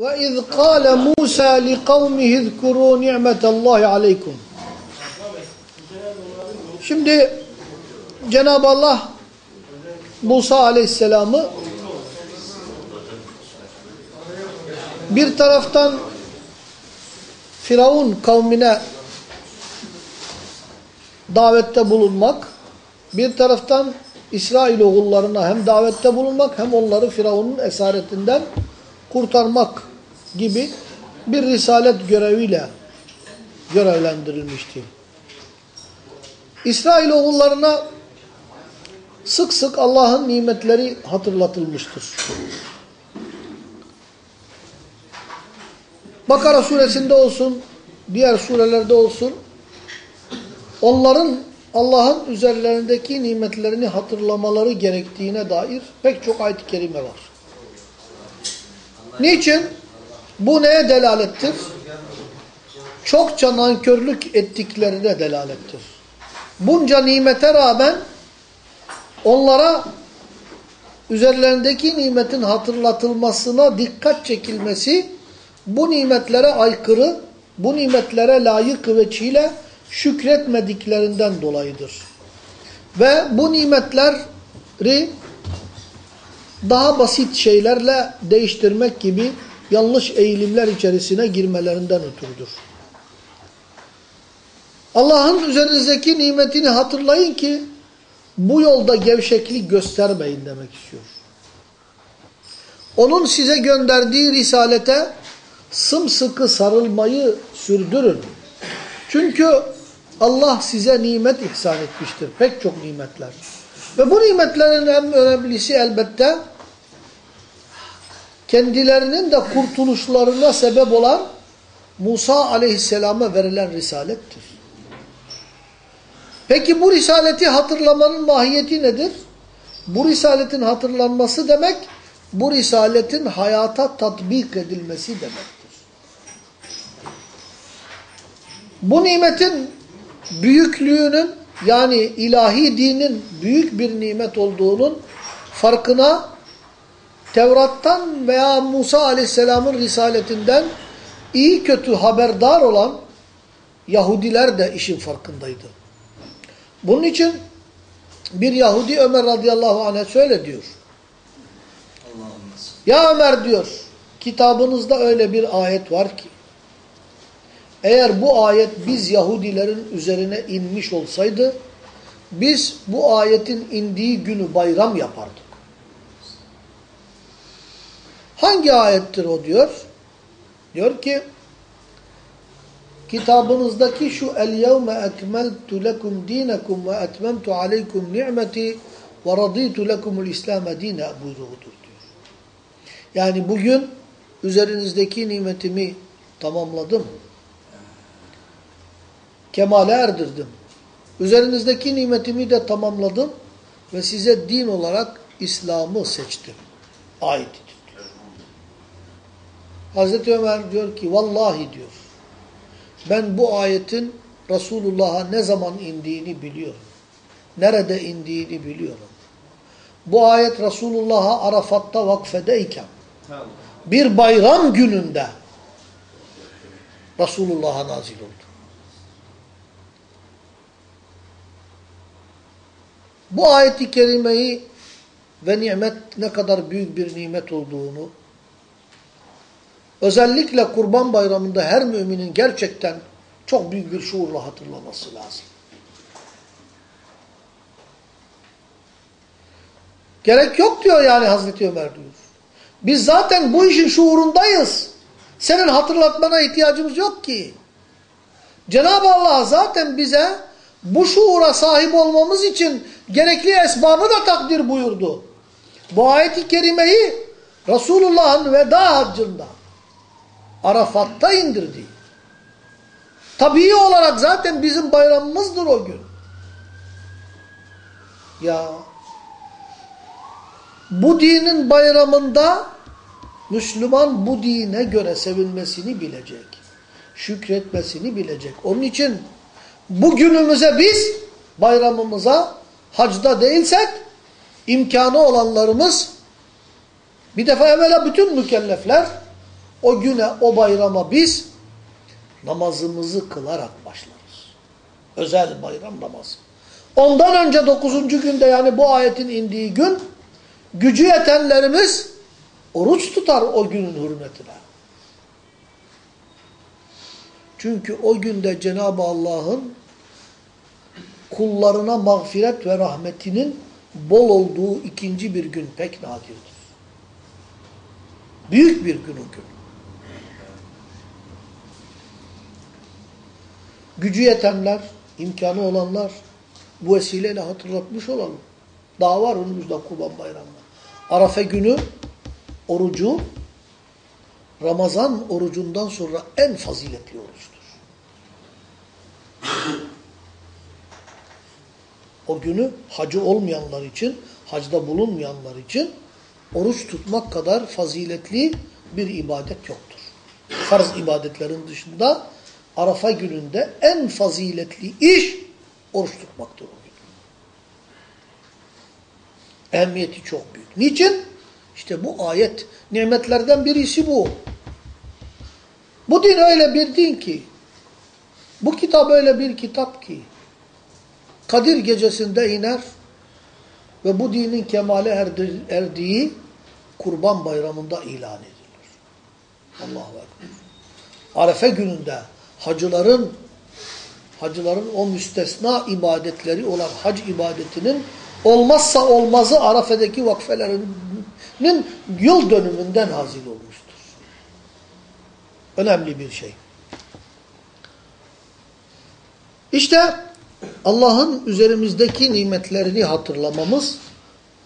وَاِذْ قَالَ مُوسَى لِقَوْمِهِ اذْكُرُوا نِعْمَةَ اللّٰهِ عَلَيْكُمْ Şimdi Cenab-ı Allah Musa Aleyhisselam'ı bir taraftan Firavun kavmine davette bulunmak, bir taraftan İsrail oğullarına hem davette bulunmak hem onları Firavun'un esaretinden kurtarmak gibi bir risalet göreviyle görevlendirilmişti. İsrail oğullarına sık sık Allah'ın nimetleri hatırlatılmıştır. Bakara suresinde olsun, diğer surelerde olsun, onların Allah'ın üzerlerindeki nimetlerini hatırlamaları gerektiğine dair pek çok ayet-i kerime var. Niçin? Bu neye delalettir? Çokça nankörlük ettiklerine delalettir. Bunca nimete rağmen onlara üzerlerindeki nimetin hatırlatılmasına dikkat çekilmesi bu nimetlere aykırı, bu nimetlere layık veçiyle şükretmediklerinden dolayıdır. Ve bu nimetleri daha basit şeylerle değiştirmek gibi yanlış eğilimler içerisine girmelerinden ötürüdür. Allah'ın üzerinizdeki nimetini hatırlayın ki bu yolda gevşeklik göstermeyin demek istiyor. Onun size gönderdiği risalete sımsıkı sarılmayı sürdürün. Çünkü Allah size nimet ihsan etmiştir. Pek çok nimetler. Ve bu nimetlerin en önemlisi elbette kendilerinin de kurtuluşlarına sebep olan Musa aleyhisselama verilen risalettir. Peki bu risaleti hatırlamanın mahiyeti nedir? Bu risaletin hatırlanması demek, bu risaletin hayata tatbik edilmesi demektir. Bu nimetin büyüklüğünün yani ilahi dinin büyük bir nimet olduğunun farkına Tevrat'tan veya Musa aleyhisselamın risaletinden iyi kötü haberdar olan Yahudiler de işin farkındaydı. Bunun için bir Yahudi Ömer radıyallahu anh'a şöyle diyor. Ya Ömer diyor, kitabınızda öyle bir ayet var ki, eğer bu ayet biz Yahudilerin üzerine inmiş olsaydı, biz bu ayetin indiği günü bayram yapardık. Hangi ayettir o diyor? Diyor ki, kitabınızdaki şu el yevme ekmeltu lekum dinakum ve etmemtu aleykum ni'meti ve raditu lekumul İslam'e dine buyruğudur diyor. Yani bugün üzerinizdeki nimetimi tamamladım. Kemale erdirdim. Üzerinizdeki nimetimi de tamamladım ve size din olarak İslam'ı seçtim. Ayet. Hazreti Ömer diyor ki vallahi diyor ben bu ayetin Resulullah'a ne zaman indiğini biliyorum. Nerede indiğini biliyorum. Bu ayet Resulullah'a Arafat'ta vakfedeyken bir bayram gününde Resulullah'a nazil oldu. Bu ayeti kerimeyi ve nimet ne kadar büyük bir nimet olduğunu özellikle kurban bayramında her müminin gerçekten çok büyük bir şuurla hatırlaması lazım. Gerek yok diyor yani Hazreti Ömer diyor. Biz zaten bu işin şuurundayız. Senin hatırlatmana ihtiyacımız yok ki. Cenab-ı Allah zaten bize bu şuura sahip olmamız için gerekli esbabı da takdir buyurdu. Bu ayet-i kerimeyi Resulullah'ın veda haccında Arafat'ta indirdi. Tabii olarak zaten bizim bayramımızdır o gün. Ya bu dinin bayramında Müslüman bu dine göre sevinmesini bilecek. Şükretmesini bilecek. Onun için bugünümüze biz bayramımıza hacda değilsek imkanı olanlarımız bir defa evvela bütün mükellefler o güne, o bayrama biz namazımızı kılarak başlarız. Özel bayram namazı. Ondan önce dokuzuncu günde yani bu ayetin indiği gün gücü yetenlerimiz oruç tutar o günün hürmetine. Çünkü o günde Cenab-ı Allah'ın kullarına mağfiret ve rahmetinin bol olduğu ikinci bir gün pek nadirdir. Büyük bir gün o gün. Gücü yetenler, imkanı olanlar bu vesileyle hatırlatmış olalım. Daha var önümüzde Kurban Bayramı. Arafe günü orucu Ramazan orucundan sonra en faziletli oruçtur. O günü hacı olmayanlar için, hacda bulunmayanlar için oruç tutmak kadar faziletli bir ibadet yoktur. Farz ibadetlerin dışında Arafa gününde en faziletli iş oruç tutmaktır o gün. Ehemmiyeti çok büyük. Niçin? İşte bu ayet. Nimetlerden birisi bu. Bu din öyle bir din ki, bu kitap öyle bir kitap ki, Kadir gecesinde iner ve bu dinin kemale erdiği kurban bayramında ilan edilir. Allahu Ekber. Arefe gününde hacıların hacıların o müstesna ibadetleri olan hac ibadetinin olmazsa olmazı Arafe'deki vakfelerinin yıl dönümünden hazil olmuştur. Önemli bir şey. İşte Allah'ın üzerimizdeki nimetlerini hatırlamamız,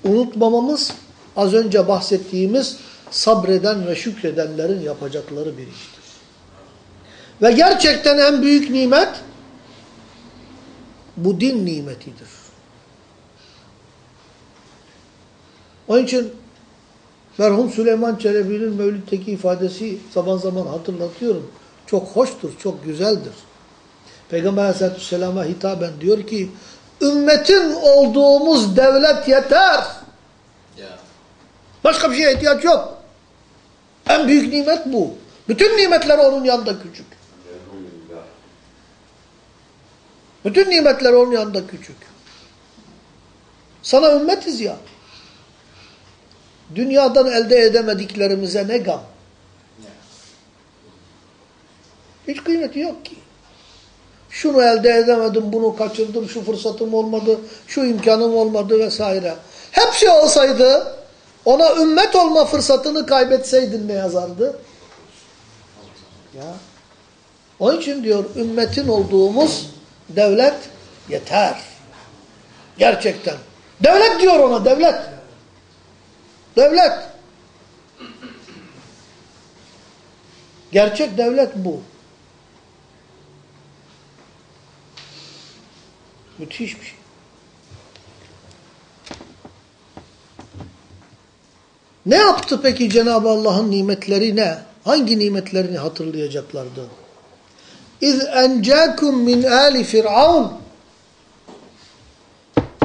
unutmamamız, az önce bahsettiğimiz sabreden ve şükredenlerin yapacakları bir iştir. Ve gerçekten en büyük nimet bu din nimetidir. Onun için merhum Süleyman Çelebi'nin Mevlid'deki ifadesi zaman zaman hatırlatıyorum. Çok hoştur, çok güzeldir. Peygamber aleyhissalatü vesselam'a hitaben diyor ki ümmetin olduğumuz devlet yeter. Başka bir şeye ihtiyaç yok. En büyük nimet bu. Bütün nimetler onun yanında küçük. Bütün nimetler onun yanında küçük. Sana ümmetiz ya. Dünyadan elde edemediklerimize ne gam. Hiç kıymeti yok ki. Şunu elde edemedim, bunu kaçırdım, şu fırsatım olmadı, şu imkanım olmadı vesaire. Hepsi olsaydı ona ümmet olma fırsatını kaybetseydin ne yazardı? Ya. Onun için diyor ümmetin olduğumuz devlet yeter. Gerçekten. Devlet diyor ona devlet. Devlet. Gerçek devlet bu. Müthiş bir şey. Ne yaptı peki Cenab-ı Allah'ın nimetleri ne? Hangi nimetlerini hatırlayacaklardı? İz encakum min ali firavun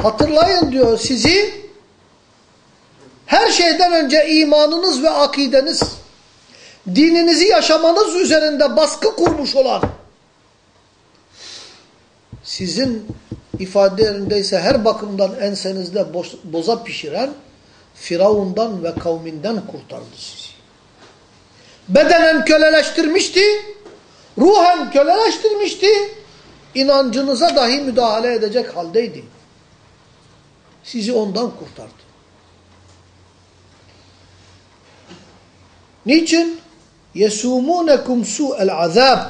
Hatırlayın diyor sizi her şeyden önce imanınız ve akideniz dininizi yaşamanız üzerinde baskı kurmuş olan sizin ifadelerindeyse her bakımdan ensenizde boza pişiren Firavundan ve kavminden kurtardı sizi. Bedenen köleleştirmişti, ruhen köleleştirmişti, inancınıza dahi müdahale edecek haldeydi. Sizi ondan kurtardı. Niçin? يَسُومُونَكُمْ سُوءَ الْعَذَابِ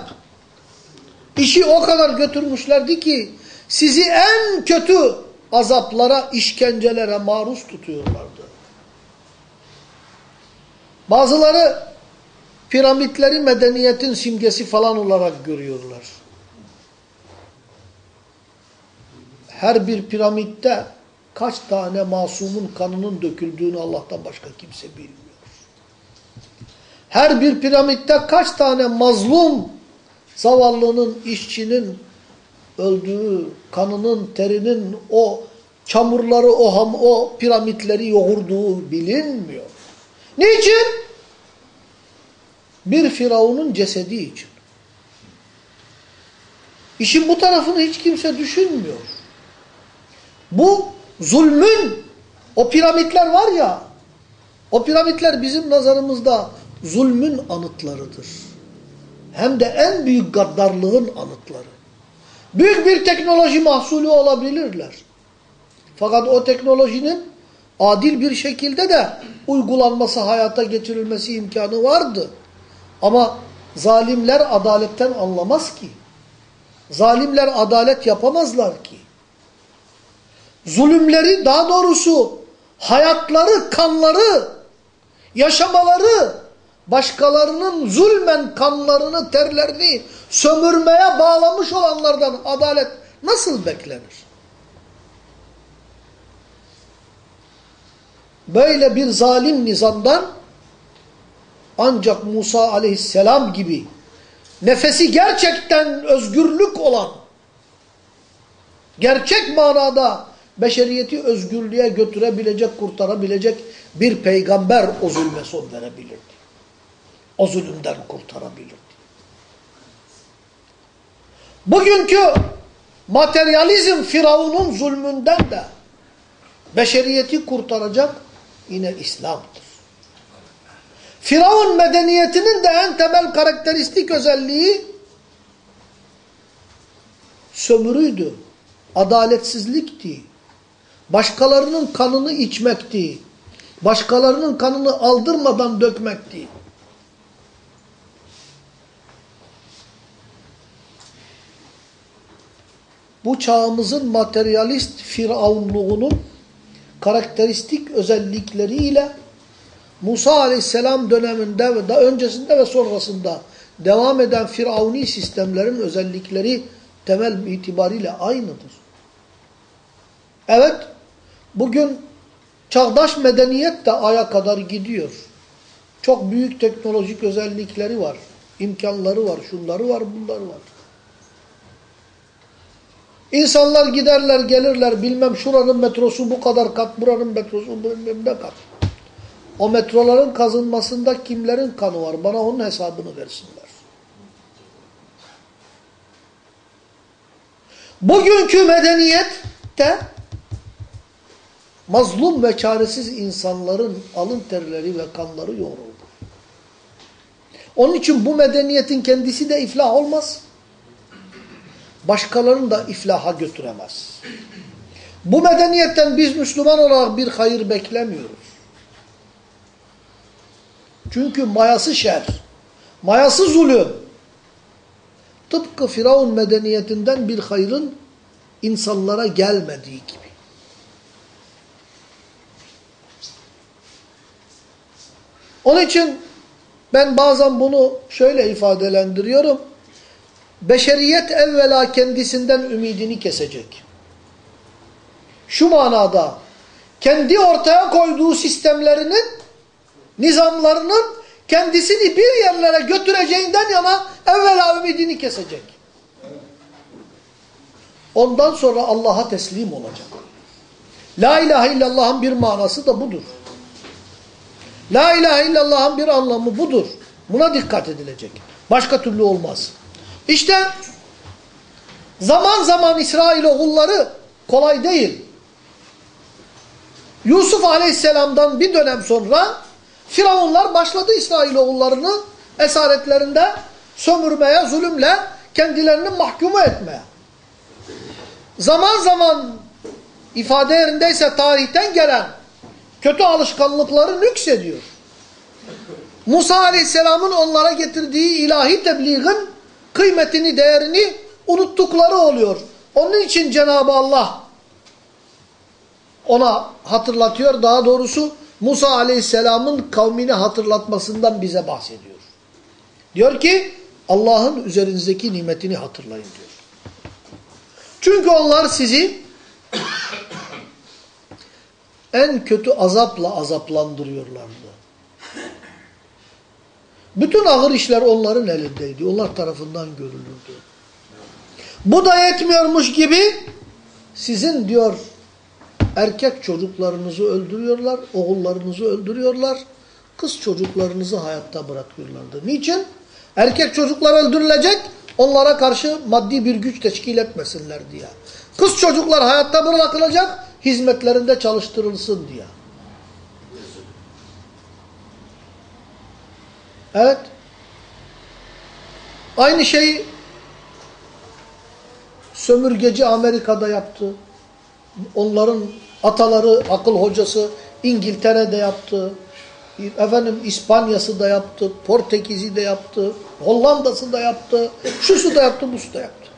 İşi o kadar götürmüşlerdi ki sizi en kötü azaplara, işkencelere maruz tutuyorlardı. Bazıları piramitleri medeniyetin simgesi falan olarak görüyorlar. Her bir piramitte kaç tane masumun kanının döküldüğünü Allah'tan başka kimse bilmiyor. Her bir piramitte kaç tane mazlum zavallının, işçinin öldüğü, kanının, terinin o çamurları, o, ham, o piramitleri yoğurduğu bilinmiyor. Niçin? bir firavunun cesedi için. İşin bu tarafını hiç kimse düşünmüyor. Bu zulmün, o piramitler var ya, o piramitler bizim nazarımızda zulmün anıtlarıdır. Hem de en büyük gaddarlığın anıtları. Büyük bir teknoloji mahsulü olabilirler. Fakat o teknolojinin adil bir şekilde de uygulanması, hayata geçirilmesi imkanı vardı. Ama zalimler adaletten anlamaz ki. Zalimler adalet yapamazlar ki. Zulümleri, daha doğrusu hayatları, kanları, yaşamaları, başkalarının zulmen kanlarını, terlerini sömürmeye bağlamış olanlardan adalet nasıl beklenir? Böyle bir zalim nizamdan ancak Musa aleyhisselam gibi nefesi gerçekten özgürlük olan, gerçek manada beşeriyeti özgürlüğe götürebilecek, kurtarabilecek bir peygamber o zulme son verebilirdi. O zulümden kurtarabilirdi. Bugünkü materyalizm Firavun'un zulmünden de beşeriyeti kurtaracak yine İslam'dır. Firavun medeniyetinin de en temel karakteristik özelliği sömürüydü, adaletsizlikti, başkalarının kanını içmekti, başkalarının kanını aldırmadan dökmekti. Bu çağımızın materyalist firavunluğunun karakteristik özellikleriyle Musa aleyhisselam döneminde ve daha öncesinde ve sonrasında devam eden firavuni sistemlerin özellikleri temel itibariyle aynıdır. Evet, bugün çağdaş medeniyet de aya kadar gidiyor. Çok büyük teknolojik özellikleri var, imkanları var, şunları var, bunları var. İnsanlar giderler, gelirler, bilmem şuranın metrosu bu kadar kat, buranın metrosu bilmem ne kat. O metroların kazınmasında kimlerin kanı var? Bana onun hesabını versinler. Bugünkü medeniyette mazlum ve çaresiz insanların alın terleri ve kanları yoğruldu. Onun için bu medeniyetin kendisi de iflah olmaz. Başkalarını da iflaha götüremez. Bu medeniyetten biz Müslüman olarak bir hayır beklemiyoruz. Çünkü mayası şer, mayası zulüm. Tıpkı Firavun medeniyetinden bir hayrın insanlara gelmediği gibi. Onun için ben bazen bunu şöyle ifadelendiriyorum. Beşeriyet evvela kendisinden ümidini kesecek. Şu manada kendi ortaya koyduğu sistemlerinin nizamlarının kendisini bir yerlere götüreceğinden yana evvela ümidini kesecek. Ondan sonra Allah'a teslim olacak. La ilahe illallah'ın bir manası da budur. La ilahe illallah'ın bir anlamı budur. Buna dikkat edilecek. Başka türlü olmaz. İşte zaman zaman İsrail oğulları kolay değil. Yusuf aleyhisselamdan bir dönem sonra Firavunlar başladı İsrailoğullarını esaretlerinde sömürmeye, zulümle kendilerini mahkumu etmeye. Zaman zaman ifade yerindeyse tarihten gelen kötü alışkanlıkları nüksediyor. Musa Aleyhisselam'ın onlara getirdiği ilahi tebliğin kıymetini, değerini unuttukları oluyor. Onun için Cenab-ı Allah ona hatırlatıyor. Daha doğrusu Musa Aleyhisselam'ın kavmini hatırlatmasından bize bahsediyor. Diyor ki Allah'ın üzerinizdeki nimetini hatırlayın diyor. Çünkü onlar sizi en kötü azapla azaplandırıyorlardı. Bütün ağır işler onların elindeydi. Onlar tarafından görülürdü. Bu da yetmiyormuş gibi sizin diyor erkek çocuklarınızı öldürüyorlar, oğullarınızı öldürüyorlar. kız çocuklarınızı hayatta bırakıyorlardı. Niçin? Erkek çocuklar öldürülecek, onlara karşı maddi bir güç teşkil etmesinler diye. Kız çocuklar hayatta bırakılacak, hizmetlerinde çalıştırılsın diye. Evet. Aynı şeyi sömürgeci Amerika'da yaptı. Onların ataları, akıl hocası İngiltere'de yaptı. Efendim İspanya'sı da yaptı, Portekiz'i de yaptı, Hollanda'sı da yaptı, şusu da yaptı, busu da yaptı.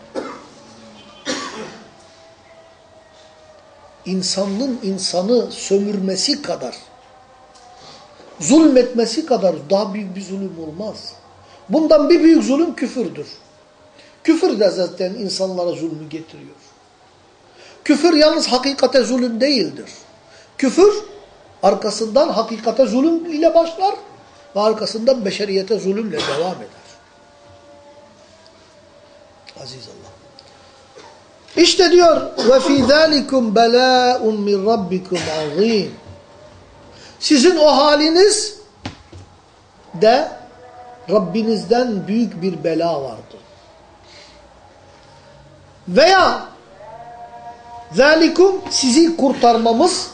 İnsanın insanı sömürmesi kadar, zulmetmesi kadar daha büyük bir zulüm olmaz. Bundan bir büyük zulüm küfürdür. Küfür de zaten insanlara zulmü getiriyor. Küfür yalnız hakikate zulüm değildir. Küfür arkasından hakikate zulüm ile başlar ve arkasından beşeriyete zulümle devam eder. Aziz Allah. İşte diyor ve fi zalikum bela'un min rabbikum azim. Sizin o haliniz de Rabbinizden büyük bir bela vardı. Veya zalikum sizi kurtarmamız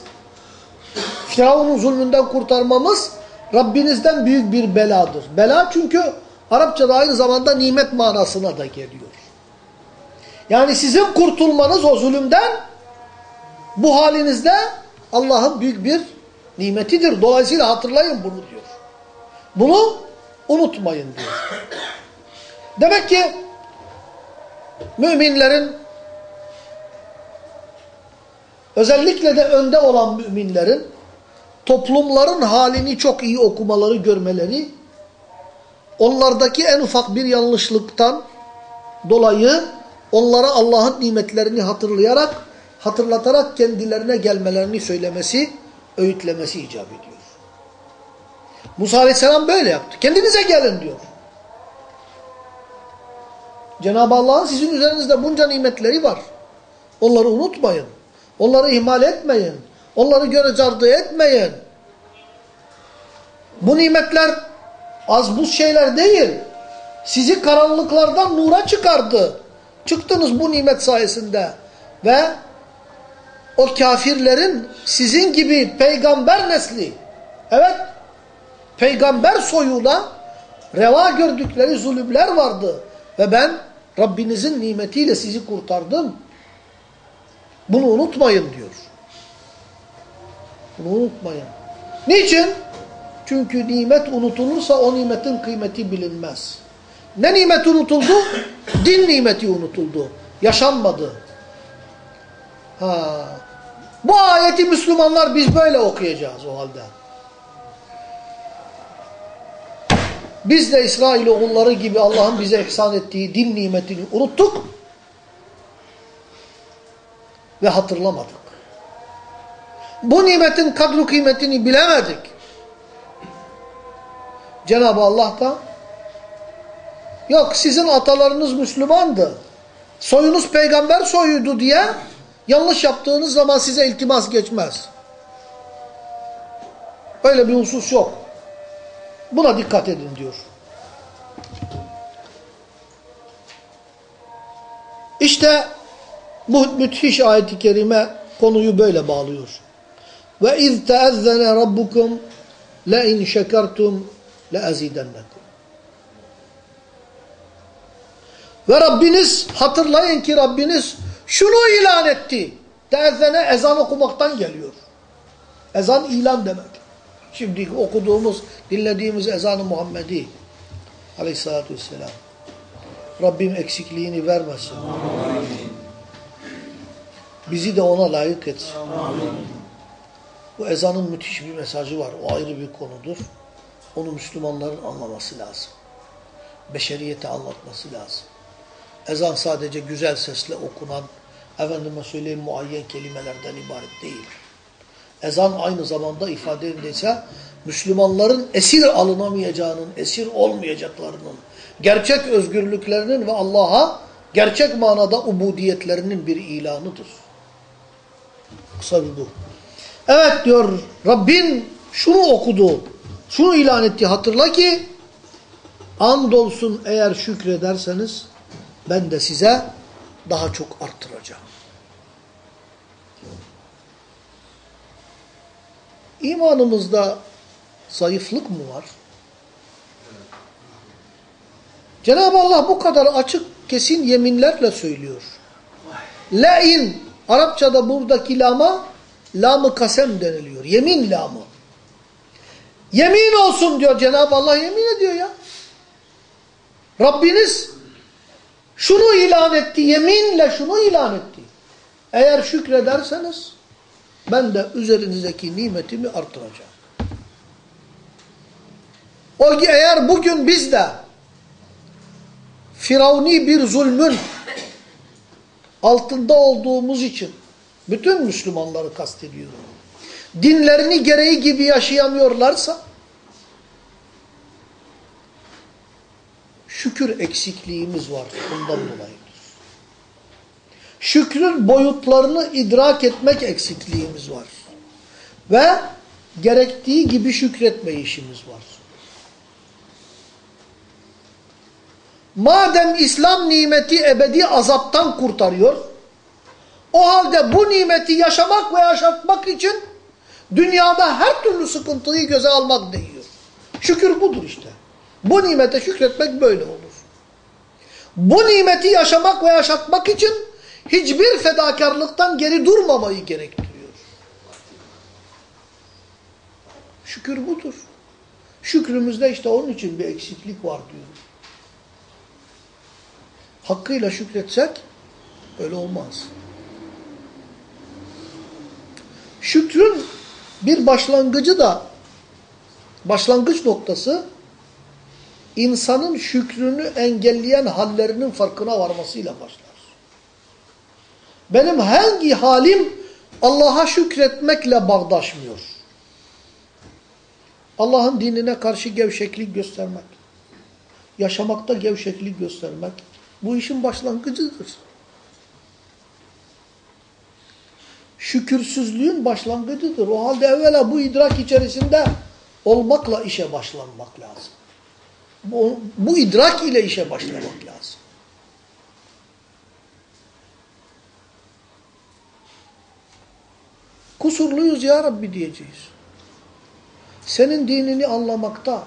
Firavun'un zulmünden kurtarmamız Rabbinizden büyük bir beladır. Bela çünkü Arapçada aynı zamanda nimet manasına da geliyor. Yani sizin kurtulmanız o zulümden bu halinizde Allah'ın büyük bir nimetidir. Dolayısıyla hatırlayın bunu diyor. Bunu unutmayın diyor. Demek ki müminlerin özellikle de önde olan müminlerin toplumların halini çok iyi okumaları, görmeleri onlardaki en ufak bir yanlışlıktan dolayı onlara Allah'ın nimetlerini hatırlayarak, hatırlatarak kendilerine gelmelerini söylemesi, öğütlemesi icap ediyor. Musa Aleyhisselam böyle yaptı. Kendinize gelin diyor. Cenab-ı Allah'ın sizin üzerinizde bunca nimetleri var. Onları unutmayın. Onları ihmal etmeyin. Onları göre cardı etmeyin. Bu nimetler az buz şeyler değil. Sizi karanlıklardan nura çıkardı. Çıktınız bu nimet sayesinde. Ve o kafirlerin sizin gibi peygamber nesli, evet, peygamber soyuyla reva gördükleri zulümler vardı. Ve ben Rabbinizin nimetiyle sizi kurtardım. Bunu unutmayın diyor. Bunu unutmayın. Niçin? Çünkü nimet unutulursa o nimetin kıymeti bilinmez. Ne nimet unutuldu? Din nimeti unutuldu. Yaşanmadı. Ha. Bu ayeti Müslümanlar biz böyle okuyacağız o halde. Biz de İsrail oğulları gibi Allah'ın bize ihsan ettiği din nimetini unuttuk ve hatırlamadık. Bu nimetin kadru kıymetini bilemedik. Cenab-ı Allah da yok sizin atalarınız Müslümandı. Soyunuz peygamber soyuydu diye yanlış yaptığınız zaman size iltimas geçmez. Öyle bir husus yok. Buna dikkat edin diyor. İşte bu müthiş ayet-i kerime konuyu böyle bağlıyor. Ve iz teezzene rabbukum la in şekertum la azidennekum. Ve Rabbiniz hatırlayın ki Rabbiniz şunu ilan etti. Teezzene ezan okumaktan geliyor. Ezan ilan demek. Şimdi okuduğumuz, dinlediğimiz ezan-ı Muhammedi aleyhissalatü vesselam. Rabbim eksikliğini vermesin. Amin. Bizi de ona layık etsin. Amin. Bu ezanın müthiş bir mesajı var. O ayrı bir konudur. Onu Müslümanların anlaması lazım. Beşeriyete anlatması lazım. Ezan sadece güzel sesle okunan, efendime söyleyeyim muayyen kelimelerden ibaret değil. Ezan aynı zamanda ifadesinde Müslümanların esir alınamayacağının, esir olmayacaklarının, gerçek özgürlüklerinin ve Allah'a gerçek manada ubudiyetlerinin bir ilanıdır. Kısa bir bu. Evet diyor Rabbin şunu okudu. Şunu ilan etti hatırla ki andolsun eğer şükrederseniz ben de size daha çok arttıracağım. İmanımızda zayıflık mı var? Cenab-ı Allah bu kadar açık kesin yeminlerle söylüyor. Le'in Arapçada buradaki lama lam-ı kasem deniliyor. Yemin lamı. Yemin olsun diyor Cenab-ı Allah yemin ediyor ya. Rabbiniz şunu ilan etti, yeminle şunu ilan etti. Eğer şükrederseniz ben de üzerinizdeki nimetimi artıracağım. O eğer bugün biz de firavuni bir zulmün altında olduğumuz için bütün Müslümanları kastediyorum. Dinlerini gereği gibi yaşayamıyorlarsa şükür eksikliğimiz var bundan dolayıdır. Şükrün boyutlarını idrak etmek eksikliğimiz var. Ve gerektiği gibi şükretme işimiz var. Madem İslam nimeti ebedi azaptan kurtarıyor, o halde bu nimeti yaşamak ve yaşatmak için dünyada her türlü sıkıntıyı göze almak değiyor. Şükür budur işte. Bu nimete şükretmek böyle olur. Bu nimeti yaşamak ve yaşatmak için hiçbir fedakarlıktan geri durmamayı gerektiriyor. Şükür budur. Şükrümüzde işte onun için bir eksiklik var diyoruz. Hakkıyla şükretsek öyle olmaz. Şükrün bir başlangıcı da başlangıç noktası insanın şükrünü engelleyen hallerinin farkına varmasıyla başlar. Benim hangi halim Allah'a şükretmekle bağdaşmıyor? Allah'ın dinine karşı gevşeklik göstermek, yaşamakta gevşeklik göstermek bu işin başlangıcıdır. Şükürsüzlüğün başlangıcıdır. O halde evvela bu idrak içerisinde olmakla işe başlanmak lazım. Bu, bu idrak ile işe başlamak lazım. Kusurluyuz ya Rabbi diyeceğiz. Senin dinini anlamakta,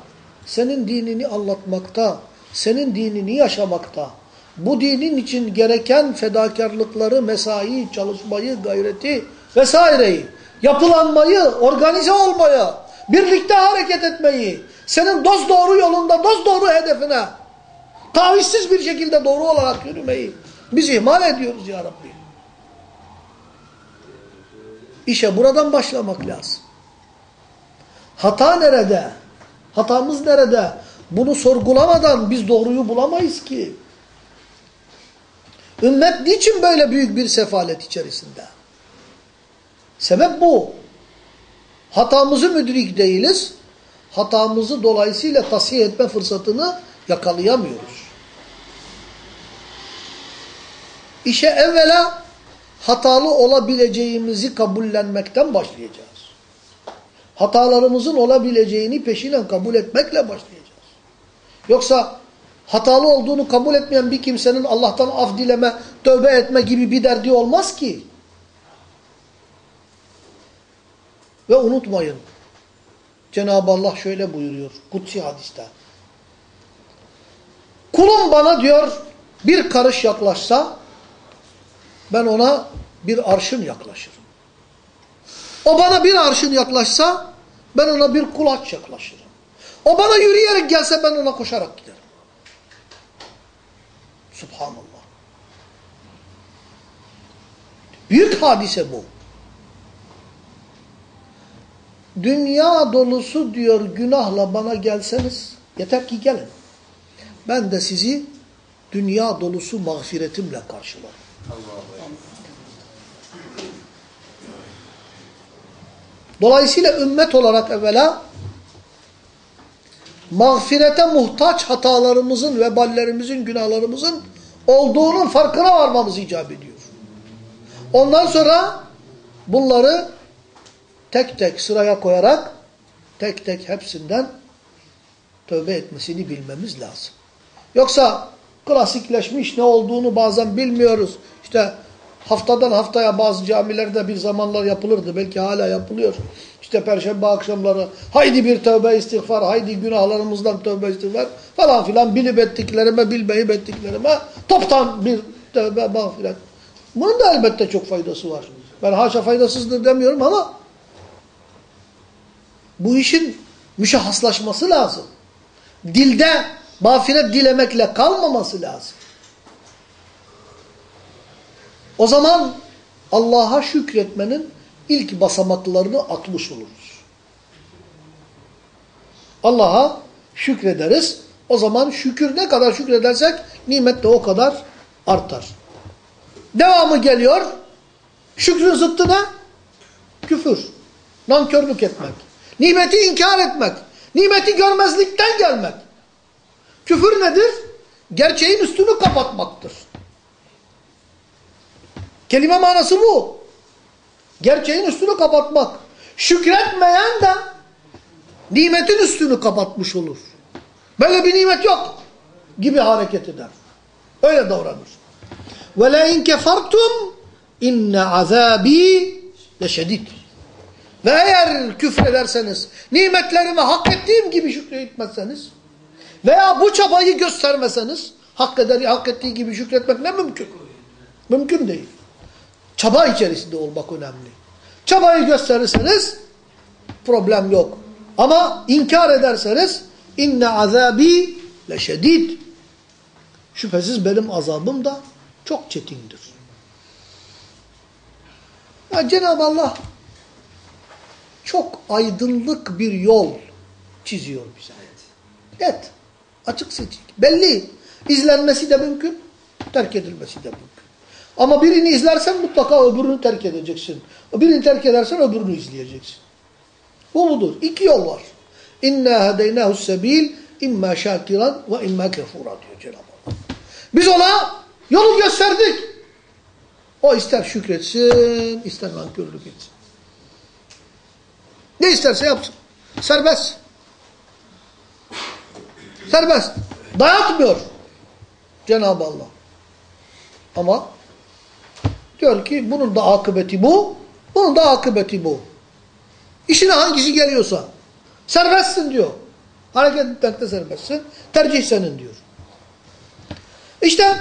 senin dinini anlatmakta, senin dinini yaşamakta, bu dinin için gereken fedakarlıkları, mesai, çalışmayı, gayreti vesaireyi, yapılanmayı, organize olmayı, birlikte hareket etmeyi, senin dost doğru yolunda, dost doğru hedefine, tavizsiz bir şekilde doğru olarak yürümeyi biz ihmal ediyoruz ya Rabbi. İşe buradan başlamak lazım. Hata nerede? Hatamız nerede? Bunu sorgulamadan biz doğruyu bulamayız ki. Ümmet niçin böyle büyük bir sefalet içerisinde? Sebep bu. Hatamızı müdrik değiliz. Hatamızı dolayısıyla tasih etme fırsatını yakalayamıyoruz. İşe evvela hatalı olabileceğimizi kabullenmekten başlayacağız. Hatalarımızın olabileceğini peşinen kabul etmekle başlayacağız. Yoksa hatalı olduğunu kabul etmeyen bir kimsenin Allah'tan af dileme, tövbe etme gibi bir derdi olmaz ki. Ve unutmayın. Cenab-ı Allah şöyle buyuruyor Kutsi hadiste. Kulum bana diyor bir karış yaklaşsa ben ona bir arşın yaklaşırım. O bana bir arşın yaklaşsa ben ona bir kulaç yaklaşırım. O bana yürüyerek gelse ben ona koşarak giderim. Subhanallah. Büyük hadise bu. Dünya dolusu diyor günahla bana gelseniz yeter ki gelin. Ben de sizi dünya dolusu mağfiretimle karşılarım. Dolayısıyla ümmet olarak evvela mağfirete muhtaç hatalarımızın, veballerimizin, günahlarımızın olduğunun farkına varmamız icap ediyor. Ondan sonra bunları tek tek sıraya koyarak tek tek hepsinden tövbe etmesini bilmemiz lazım. Yoksa klasikleşmiş ne olduğunu bazen bilmiyoruz. İşte haftadan haftaya bazı camilerde bir zamanlar yapılırdı. Belki hala yapılıyor. İşte perşembe akşamları haydi bir tövbe istiğfar, haydi günahlarımızdan tövbe istiğfar falan filan bilip ettiklerime, bilmeyip ettiklerime toptan bir tövbe mağfiret. Bunun da elbette çok faydası var. Ben haşa faydasızdır demiyorum ama bu işin müşahhaslaşması lazım. Dilde mağfiret dilemekle kalmaması lazım. O zaman Allah'a şükretmenin ilk basamaklarını atmış oluruz. Allah'a şükrederiz. O zaman şükür ne kadar şükredersek nimet de o kadar artar. Devamı geliyor. Şükrün zıttı ne? Küfür. Nankörlük etmek. Nimeti inkar etmek. Nimeti görmezlikten gelmek. Küfür nedir? Gerçeğin üstünü kapatmaktır. Kelime manası bu. Gerçeğin üstünü kapatmak. Şükretmeyen de nimetin üstünü kapatmış olur. Böyle bir nimet yok gibi hareket eder. Öyle davranır. وَلَاِنْ كَفَرْتُمْ اِنَّ عَذَاب۪ي لَشَدِيدٍ ve eğer küfrederseniz, nimetlerime hak ettiğim gibi şükretmezseniz veya bu çabayı göstermeseniz, hak, eder, hak ettiği gibi şükretmek ne mümkün? Mümkün değil. Çaba içerisinde olmak önemli. Çabayı gösterirseniz problem yok. Ama inkar ederseniz inne azabi leşedid. Şüphesiz benim azabım da çok çetindir. Cenab-ı Allah çok aydınlık bir yol çiziyor bize. Net, açık seçik, belli. İzlenmesi de mümkün, terk edilmesi de mümkün. Ama birini izlersen mutlaka öbürünü terk edeceksin. Birini terk edersen öbürünü izleyeceksin. Bu budur. İki yol var. İnna hedeynahu sebil imma şakiran ve imma kefura diyor Cenab-ı Allah. Biz ona yolu gösterdik. O ister şükretsin, ister nankörlük etsin. Ne isterse yapsın. Serbest. Serbest. Dayatmıyor Cenab-ı Allah. Ama diyor ki bunun da akıbeti bu, bunun da akıbeti bu. İşine hangisi geliyorsa. Serbestsin diyor. Hareket etmekte serbestsin. Tercih senin diyor. İşte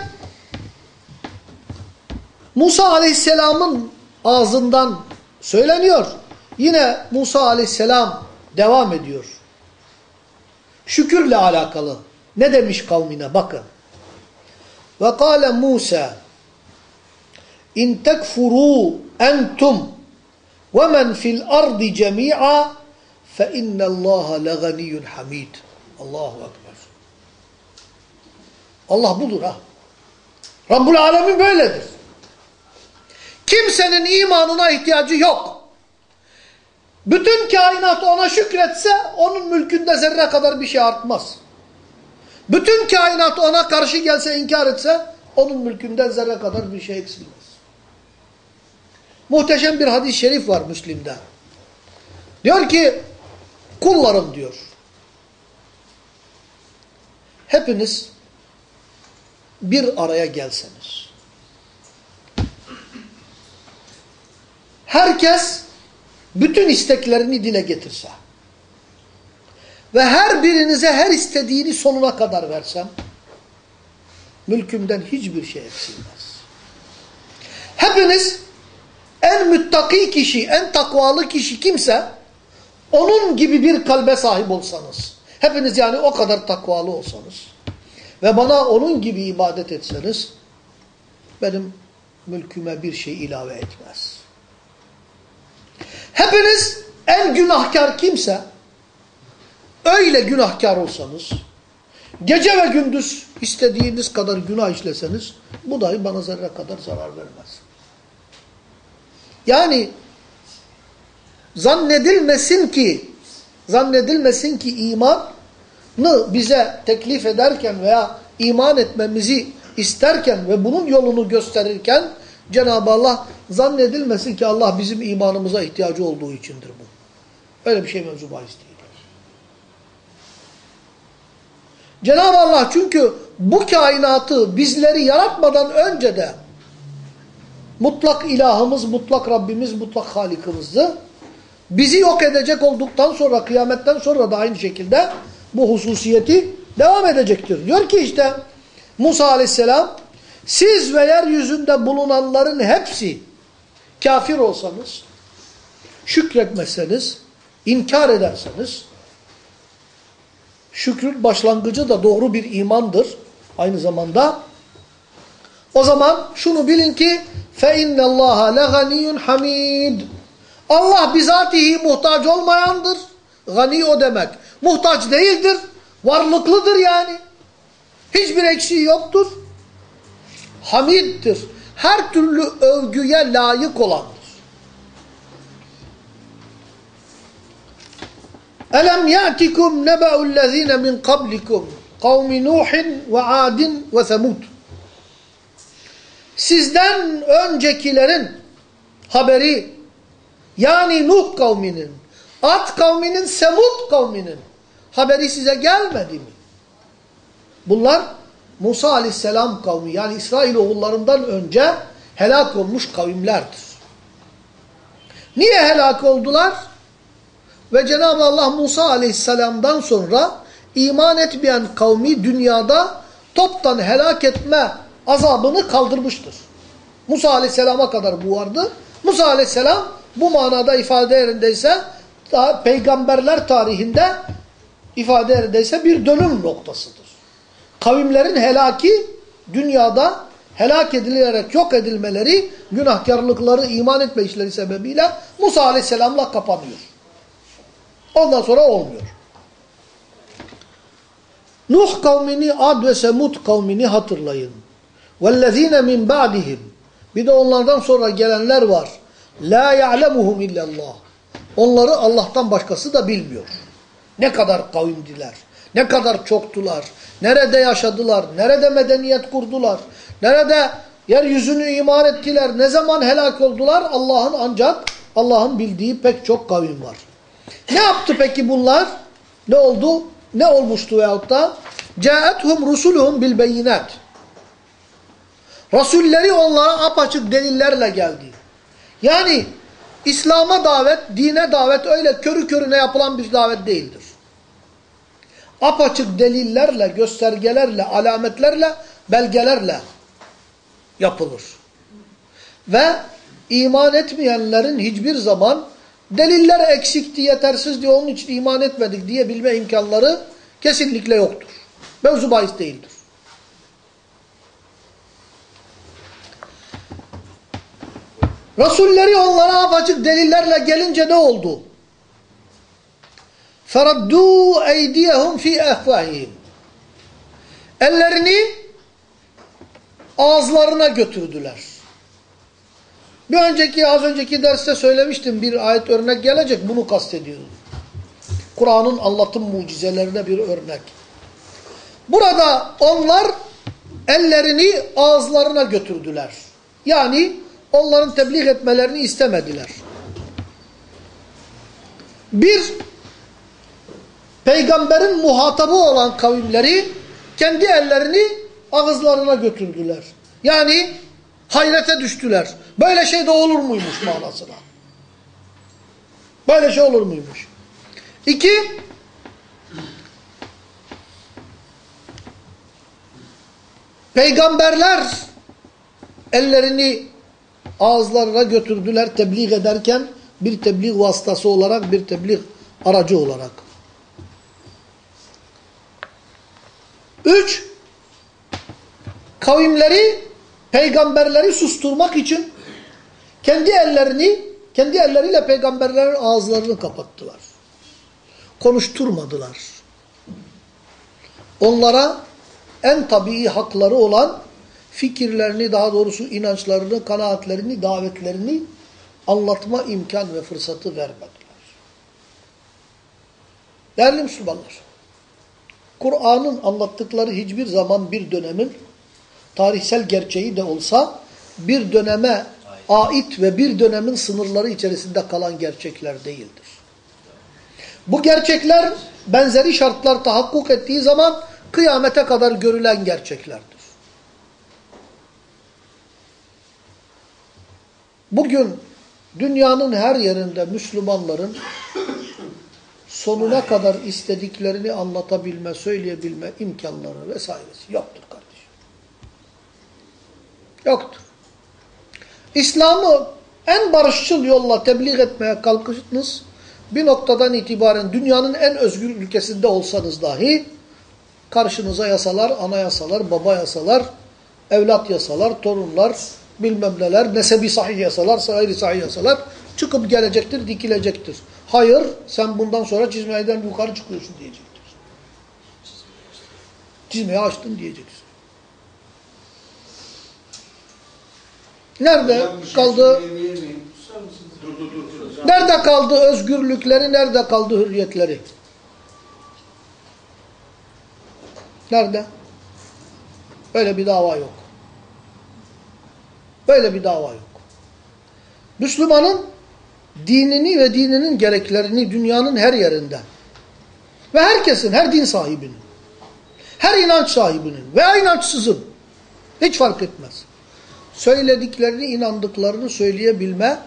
Musa aleyhisselamın ağzından söyleniyor. Yine Musa aleyhisselam devam ediyor. Şükürle alakalı. Ne demiş kavmine bakın. Ve kâle Musa in tekfurû entum ve men fil ardi cemi'a fe innallaha leganiyyun hamid. Allahu Ekber. Allah budur ha. Rabbul Alemin böyledir. Kimsenin imanına ihtiyacı yok. Bütün kainat ona şükretse onun mülkünde zerre kadar bir şey artmaz. Bütün kainat ona karşı gelse inkar etse onun mülkünden zerre kadar bir şey eksilmez. Muhteşem bir hadis-i şerif var Müslim'de. Diyor ki kullarım diyor. Hepiniz bir araya gelseniz. Herkes bütün isteklerini dile getirse ve her birinize her istediğini sonuna kadar versem mülkümden hiçbir şey eksilmez. Hepiniz en müttaki kişi, en takvalı kişi kimse onun gibi bir kalbe sahip olsanız, hepiniz yani o kadar takvalı olsanız ve bana onun gibi ibadet etseniz benim mülküme bir şey ilave etmez. Hepiniz en günahkar kimse öyle günahkar olsanız gece ve gündüz istediğiniz kadar günah işleseniz bu dahi bana zerre kadar zarar vermez. Yani zannedilmesin ki zannedilmesin ki imanı bize teklif ederken veya iman etmemizi isterken ve bunun yolunu gösterirken Cenab-ı Allah zannedilmesin ki Allah bizim imanımıza ihtiyacı olduğu içindir bu. Öyle bir şey mevzu bahis değil. Cenab-ı Allah çünkü bu kainatı bizleri yaratmadan önce de mutlak ilahımız, mutlak Rabbimiz, mutlak Halikimizdi. Bizi yok edecek olduktan sonra, kıyametten sonra da aynı şekilde bu hususiyeti devam edecektir. Diyor ki işte Musa aleyhisselam siz ve yeryüzünde bulunanların hepsi kafir olsanız, şükretmezseniz, inkar ederseniz, şükrün başlangıcı da doğru bir imandır aynı zamanda. O zaman şunu bilin ki فَاِنَّ اللّٰهَ لَغَنِيٌّ حَمِيدٌ Allah bizatihi muhtaç olmayandır. Gani o demek. Muhtaç değildir. Varlıklıdır yani. Hiçbir eksiği yoktur. Hamiddir. Her türlü övgüye layık olandır. Elem ya'tikum neba'ullezine min qablikum kavmi Nuhin ve Adin ve Semud. Sizden öncekilerin haberi yani Nuh kavminin, Ad kavminin, Semud kavminin haberi size gelmedi mi? Bunlar Musa aleyhisselam kavmi yani İsrail oğullarından önce helak olmuş kavimlerdir. Niye helak oldular? Ve Cenab-ı Allah Musa aleyhisselamdan sonra iman etmeyen kavmi dünyada toptan helak etme azabını kaldırmıştır. Musa aleyhisselama kadar bu vardı. Musa aleyhisselam bu manada ifade yerindeyse peygamberler tarihinde ifade yerindeyse bir dönüm noktasıdır. Kavimlerin helaki dünyada helak edilerek yok edilmeleri günahkarlıkları iman etme işleri sebebiyle Musa aleyhisselamla kapanıyor. Ondan sonra olmuyor. Nuh kavmini, Ad ve Semud kavmini hatırlayın. وَالَّذ۪ينَ مِنْ بَعْدِهِمْ Bir de onlardan sonra gelenler var. La ya'lemuhum illallah. Onları Allah'tan başkası da bilmiyor. Ne kadar kavimdiler, ne kadar çoktular, nerede yaşadılar, nerede medeniyet kurdular, nerede yeryüzünü iman ettiler, ne zaman helak oldular Allah'ın ancak Allah'ın bildiği pek çok kavim var. Ne yaptı peki bunlar? Ne oldu? Ne olmuştu veyahut da? Câethum rusuluhum bil beyinat. Rasulleri onlara apaçık delillerle geldi. Yani İslam'a davet, dine davet öyle körü körüne yapılan bir davet değildir. Apaçık delillerle, göstergelerle, alametlerle, belgelerle yapılır. Ve iman etmeyenlerin hiçbir zaman deliller eksikti, yetersizdi, onun için iman etmedik diyebilme imkanları kesinlikle yoktur. Mevzu bahis değildir. Resulleri onlara apaçık delillerle gelince ne oldu? فَرَدُّوا اَيْدِيَهُمْ ف۪ي اَفْوَاهِهِمْ Ellerini ağızlarına götürdüler. Bir önceki, az önceki derste söylemiştim bir ayet örnek gelecek, bunu kastediyorum. Kur'an'ın anlatım mucizelerine bir örnek. Burada onlar ellerini ağızlarına götürdüler. Yani onların tebliğ etmelerini istemediler. Bir, peygamberin muhatabı olan kavimleri kendi ellerini ağızlarına götürdüler. Yani hayrete düştüler. Böyle şey de olur muymuş manasına. Böyle şey olur muymuş. İki, peygamberler ellerini ağızlarına götürdüler tebliğ ederken bir tebliğ vasıtası olarak, bir tebliğ aracı olarak. Üç, kavimleri, peygamberleri susturmak için kendi ellerini, kendi elleriyle peygamberlerin ağızlarını kapattılar. Konuşturmadılar. Onlara en tabii hakları olan fikirlerini, daha doğrusu inançlarını, kanaatlerini, davetlerini anlatma imkan ve fırsatı vermediler. Değerli Müslümanlar, Kur'an'ın anlattıkları hiçbir zaman bir dönemin tarihsel gerçeği de olsa bir döneme ait ve bir dönemin sınırları içerisinde kalan gerçekler değildir. Bu gerçekler benzeri şartlar tahakkuk ettiği zaman kıyamete kadar görülen gerçeklerdir. Bugün dünyanın her yerinde Müslümanların sonuna kadar istediklerini anlatabilme, söyleyebilme imkanları vesairesi yoktur kardeşim. Yoktur. İslam'ı en barışçıl yolla tebliğ etmeye kalkışınız bir noktadan itibaren dünyanın en özgür ülkesinde olsanız dahi karşınıza yasalar, anayasalar, baba yasalar, evlat yasalar, torunlar, bilmem neler, nesebi sahih yasalar, gayri sahih yasalar çıkıp gelecektir, dikilecektir. Hayır, sen bundan sonra çizmeyeden yukarı çıkıyorsun diyecektir. Çizmeyi açtın diyeceksin. Nerede kaldı? Nerede kaldı özgürlükleri, nerede kaldı hürriyetleri? Nerede? Böyle bir dava yok. Böyle bir dava yok. Müslümanın dinini ve dininin gereklerini dünyanın her yerinde ve herkesin, her din sahibinin, her inanç sahibinin veya inançsızın hiç fark etmez. Söylediklerini, inandıklarını söyleyebilme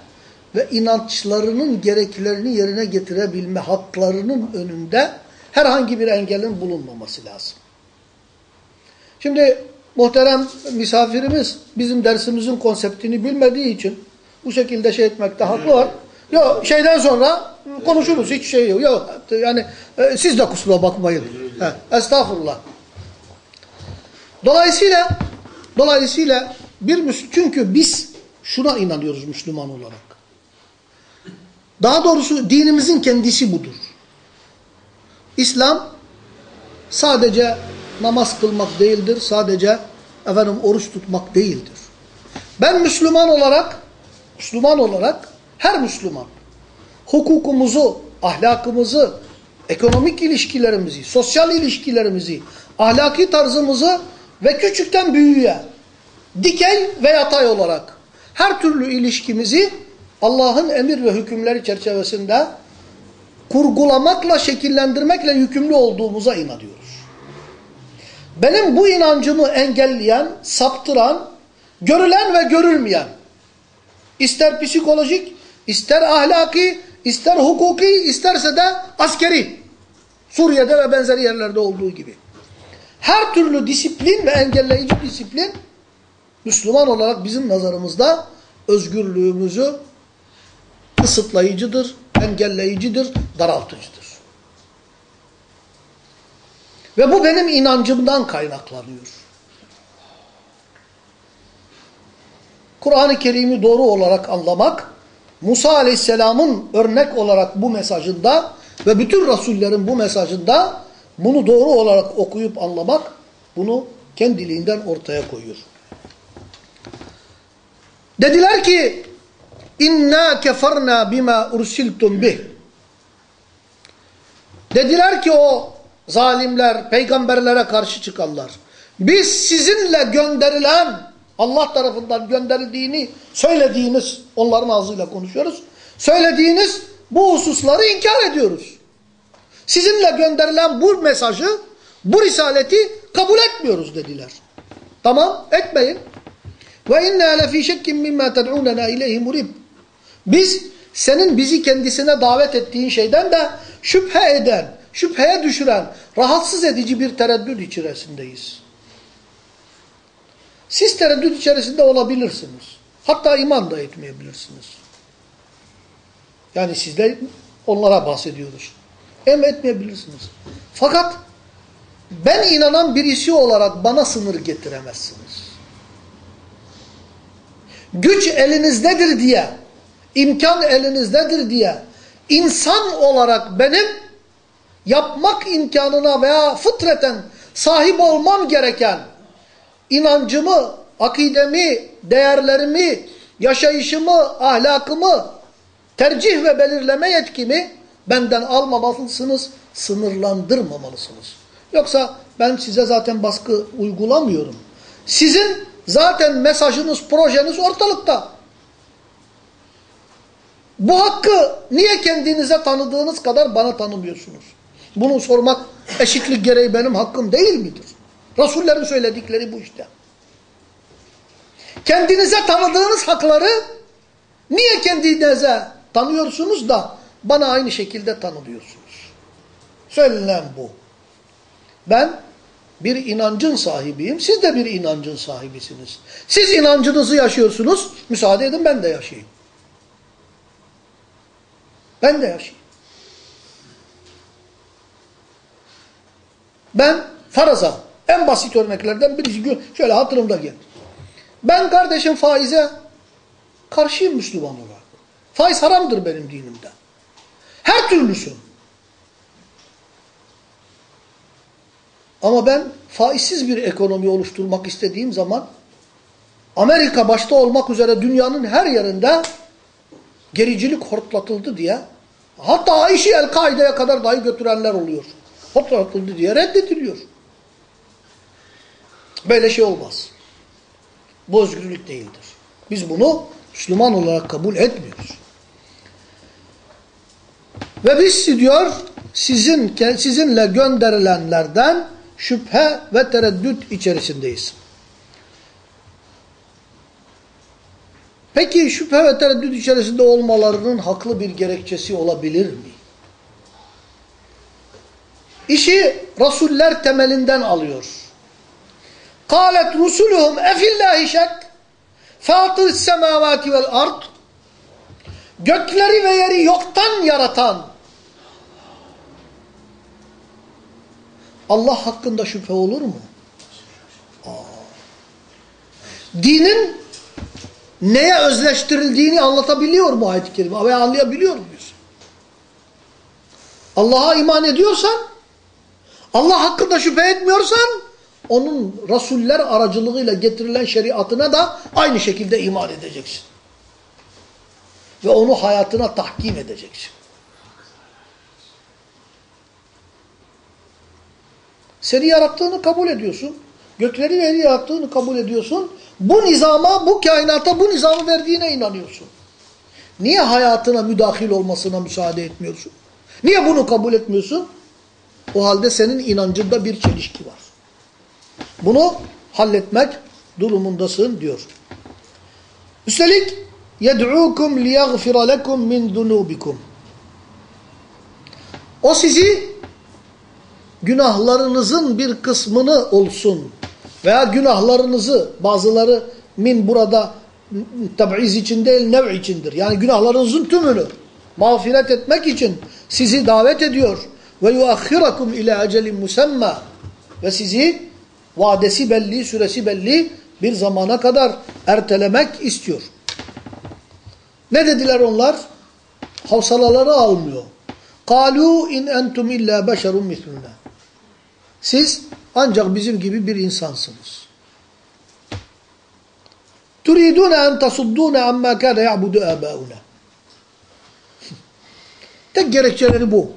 ve inançlarının gereklerini yerine getirebilme haklarının önünde herhangi bir engelin bulunmaması lazım. Şimdi muhterem misafirimiz bizim dersimizin konseptini bilmediği için bu şekilde şey etmekte haklı var. Yok şeyden sonra konuşuruz hiç şey yok. Yok yani e, siz de kusura bakmayın. Estağfurullah. Dolayısıyla dolayısıyla bir çünkü biz şuna inanıyoruz Müslüman olarak. Daha doğrusu dinimizin kendisi budur. İslam sadece namaz kılmak değildir. Sadece efendim oruç tutmak değildir. Ben Müslüman olarak Müslüman olarak her Müslüman hukukumuzu, ahlakımızı, ekonomik ilişkilerimizi, sosyal ilişkilerimizi, ahlaki tarzımızı ve küçükten büyüğe dikey ve yatay olarak her türlü ilişkimizi Allah'ın emir ve hükümleri çerçevesinde kurgulamakla, şekillendirmekle yükümlü olduğumuza inanıyoruz. Benim bu inancımı engelleyen, saptıran, görülen ve görülmeyen, ister psikolojik, ister ahlaki, ister hukuki, isterse de askeri, Suriye'de ve benzeri yerlerde olduğu gibi. Her türlü disiplin ve engelleyici disiplin, Müslüman olarak bizim nazarımızda özgürlüğümüzü kısıtlayıcıdır, engelleyicidir, daraltıcıdır. Ve bu benim inancımdan kaynaklanıyor. Kur'an-ı Kerim'i doğru olarak anlamak, Musa Aleyhisselam'ın örnek olarak bu mesajında ve bütün Resullerin bu mesajında bunu doğru olarak okuyup anlamak, bunu kendiliğinden ortaya koyuyor. Dediler ki, İnna keferna bima ursiltum bih. Dediler ki o zalimler, peygamberlere karşı çıkanlar. Biz sizinle gönderilen, Allah tarafından gönderildiğini söylediğiniz, onların ağzıyla konuşuyoruz. Söylediğiniz bu hususları inkar ediyoruz. Sizinle gönderilen bu mesajı, bu risaleti kabul etmiyoruz dediler. Tamam, etmeyin. Ve inna lefi şekkin mimma ted'unena ileyhi murib. Biz senin bizi kendisine davet ettiğin şeyden de şüphe eden, şüpheye düşüren, rahatsız edici bir tereddüt içerisindeyiz. Siz tereddüt içerisinde olabilirsiniz. Hatta iman da etmeyebilirsiniz. Yani sizde onlara bahsediyoruz. Hem etmeyebilirsiniz. Fakat ben inanan birisi olarak bana sınır getiremezsiniz. Güç elinizdedir diye imkan elinizdedir diye insan olarak benim yapmak imkanına veya fıtreten sahip olmam gereken inancımı, akidemi, değerlerimi, yaşayışımı, ahlakımı, tercih ve belirleme yetkimi benden almamalısınız, sınırlandırmamalısınız. Yoksa ben size zaten baskı uygulamıyorum. Sizin zaten mesajınız, projeniz ortalıkta. Bu hakkı niye kendinize tanıdığınız kadar bana tanımıyorsunuz? Bunu sormak eşitlik gereği benim hakkım değil midir? Resullerin söyledikleri bu işte. Kendinize tanıdığınız hakları niye kendinize tanıyorsunuz da bana aynı şekilde tanılıyorsunuz? Söylenen bu. Ben bir inancın sahibiyim. Siz de bir inancın sahibisiniz. Siz inancınızı yaşıyorsunuz. Müsaade edin ben de yaşayayım. Ben de yaşayayım. Ben faraza en basit örneklerden birisi şöyle hatırımda geldi. Ben kardeşim faize karşıyım Müslüman olarak. Faiz haramdır benim dinimde. Her türlüsün. Ama ben faizsiz bir ekonomi oluşturmak istediğim zaman Amerika başta olmak üzere dünyanın her yerinde gericilik hortlatıldı diye hatta işi El-Kaide'ye kadar dahi götürenler oluyor. Hortlatıldı diye reddediliyor. Böyle şey olmaz. Bu özgürlük değildir. Biz bunu Müslüman olarak kabul etmiyoruz. Ve biz diyor sizin sizinle gönderilenlerden şüphe ve tereddüt içerisindeyiz. Peki şüphe ve tereddüt içerisinde olmalarının haklı bir gerekçesi olabilir mi? İşi Resuller temelinden alıyor. Kâlet rusuluhum efillâhi şek fâtır semâvâti vel ard gökleri ve yeri yoktan yaratan Allah hakkında şüphe olur mu? Dinin neye özleştirildiğini anlatabiliyor mu ayet-i kerime? Veya anlayabiliyor muyuz? Allah'a iman ediyorsan, Allah hakkında şüphe etmiyorsan onun Resuller aracılığıyla getirilen şeriatına da aynı şekilde iman edeceksin. Ve onu hayatına tahkim edeceksin. Seni yarattığını kabul ediyorsun. Gökleri ve yeri yarattığını kabul ediyorsun. Bu nizama, bu kainata bu nizamı verdiğine inanıyorsun. Niye hayatına müdahil olmasına müsaade etmiyorsun? Niye bunu kabul etmiyorsun? O halde senin inancında bir çelişki var. Bunu halletmek durumundasın diyor. Üstelik yed'ukum liyaghfira lekum min dunubikum. O sizi günahlarınızın bir kısmını olsun veya günahlarınızı bazıları min burada tabiz için değil nev içindir. Yani günahlarınızın tümünü mağfiret etmek için sizi davet ediyor. Ve yuahhirakum ila ecelin musamma ve sizi vadesi belli, süresi belli bir zamana kadar ertelemek istiyor. Ne dediler onlar? Havsalaları almıyor. Kalu in entum illa beşerun misluna. Siz ancak bizim gibi bir insansınız. Turidun en tasuddun amma kana ya'budu abauna. Tek gerekçeleri bu.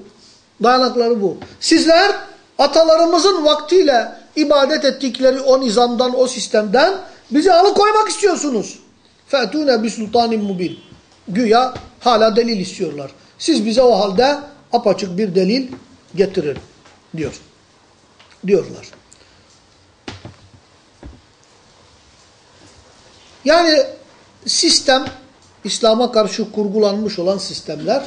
Dayanakları bu. Sizler atalarımızın vaktiyle ibadet ettikleri o nizamdan, o sistemden bizi alıkoymak istiyorsunuz. فَاَتُونَ بِسُلْطَانٍ مُبِينٍ Güya hala delil istiyorlar. Siz bize o halde apaçık bir delil getirin diyor. Diyorlar. Yani sistem, İslam'a karşı kurgulanmış olan sistemler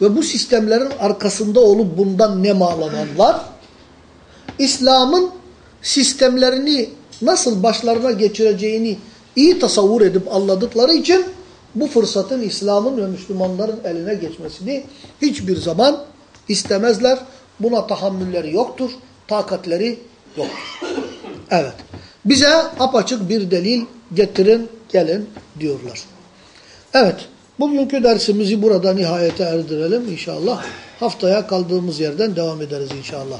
ve bu sistemlerin arkasında olup bundan nemalananlar, İslam'ın sistemlerini nasıl başlarına geçireceğini iyi tasavvur edip anladıkları için bu fırsatın İslam'ın ve Müslümanların eline geçmesini hiçbir zaman istemezler. Buna tahammülleri yoktur, takatleri yoktur. Evet. Bize apaçık bir delil getirin, gelin diyorlar. Evet. Bugünkü dersimizi burada nihayete erdirelim inşallah. Haftaya kaldığımız yerden devam ederiz inşallah.